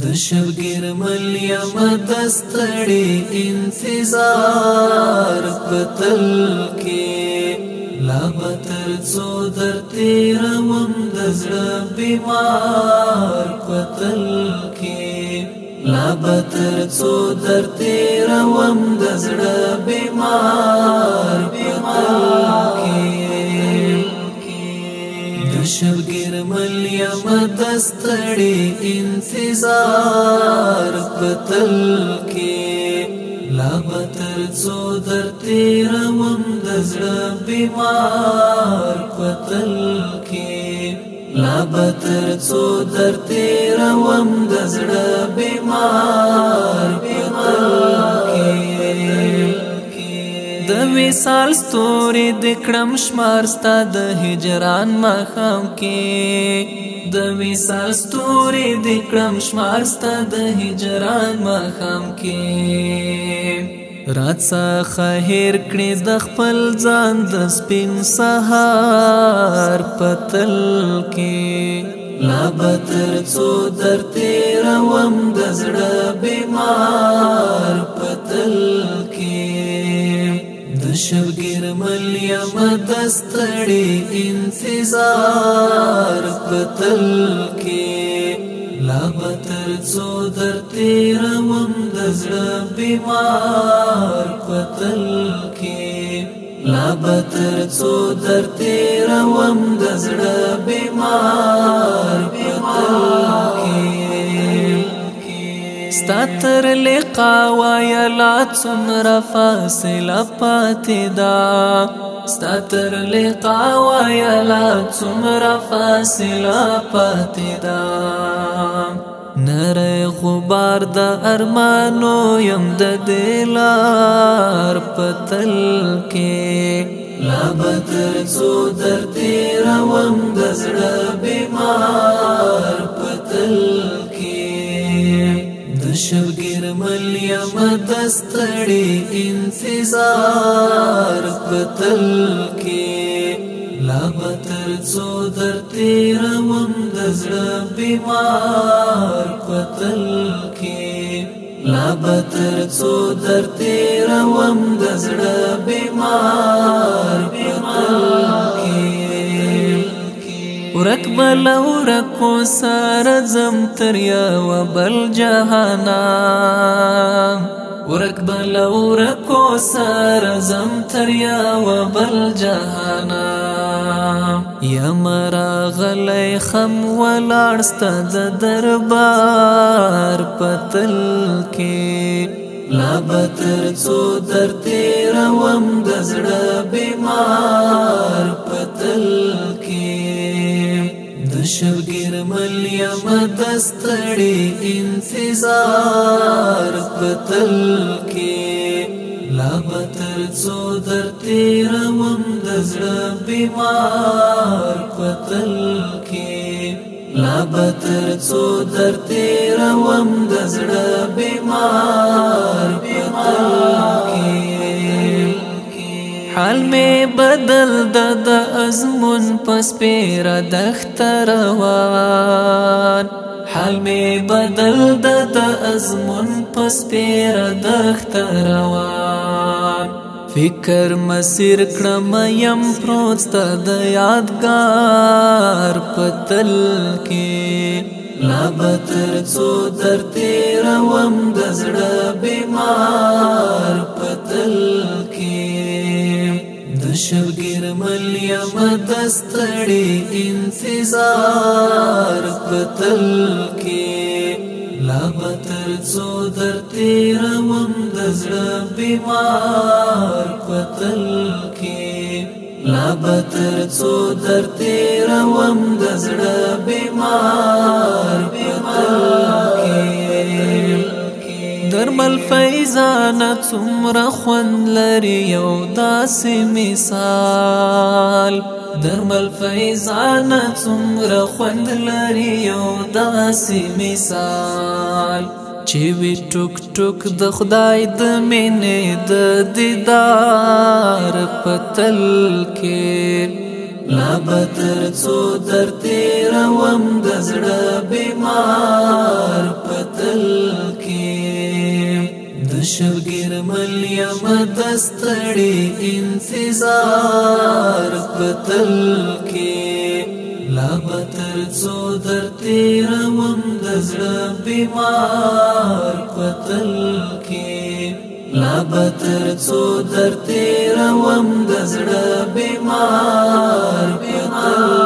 د شب ګرمل یم دستړې انتظار پتل کې لا بتر څو در تیر وم د زړه بیمار پتل کې لا بتر څو در تیر وم د زړه بیمار شبګر مل یم دستړې انتظار پتل کې لا بتر څو در تیر وم دزړه بیمار پتل کې لا بتر څو در تیر وم دزړه بیمار پتل وسال ستوري د کړم شمار ستا د هجران مخام کې د وسال ستوري د کړم شمار ستا د هجران مخام کې رات څخه هیر کړې د خپل ځان د سپین سهار پتل کې لا بتر څو در تیروم د زړه بیمار پتل شبګر ملیا مدستړي انتظار پتل کې لا بتر څو در تیر وم دزړه بیمار پتل کې لا بتر څو در تیر وم دزړه بیمار پتل ستر لقا ویلا څومره فاصله پاتې ده ستر لقا ویلا څومره فاصله پاتې ده نره غبار د ارمانو يم د دلار پتل کې لا بدر زو در تیر وم د زړه بیمار پتل مل یم دستړې انتظار پتل کې لا بتر څو در تیر وم دزړه بیمار پتل کې لا بتر څو در تیر وم دزړه اکبل ورکو سار زم تریا و بل جهانا ورک بل ورکو سار زم تریا و بل جهانا یا مرا غلی خم ولارستا د دربار پتل کې لا بتر څو در تیر وم د زړه بیمار شبګر ملیا مدستړې انتظار پتل کې لا بتر څو در تیر وم دزړه بیمار پتل کې لا بتر څو در تیر وم دزړه بیمار پتل کې حال می بدل د د ازمون پس پیر دختر روان حال می بدل د د ازمون پس پیر دختر روان فکر مسیر کړم يم پروت د یادګار پتل کې لا بتر څو در تیروم د زړه بیمار پتل شبګر ملیا مدستړې انتظار پتل کې لا بتر څو در تیر وم دزړه بیمار پتل کې لا بتر څو در تیر وم دزړه بیمار مل فیضانه څومره خوند لري یو داسې مثال درمل فیضانه څومره خوند لري یو داسې مثال چې وی ټوک ټوک د خدای د مینې د دیدار پتل کې لا بدر څو در تیر وم د زړه بیمار دستړي انتظار پتل کې لا بتر څو در تیر وم دزړه بیمار پتل کې لا بتر څو در تیر وم دزړه بیمار پتل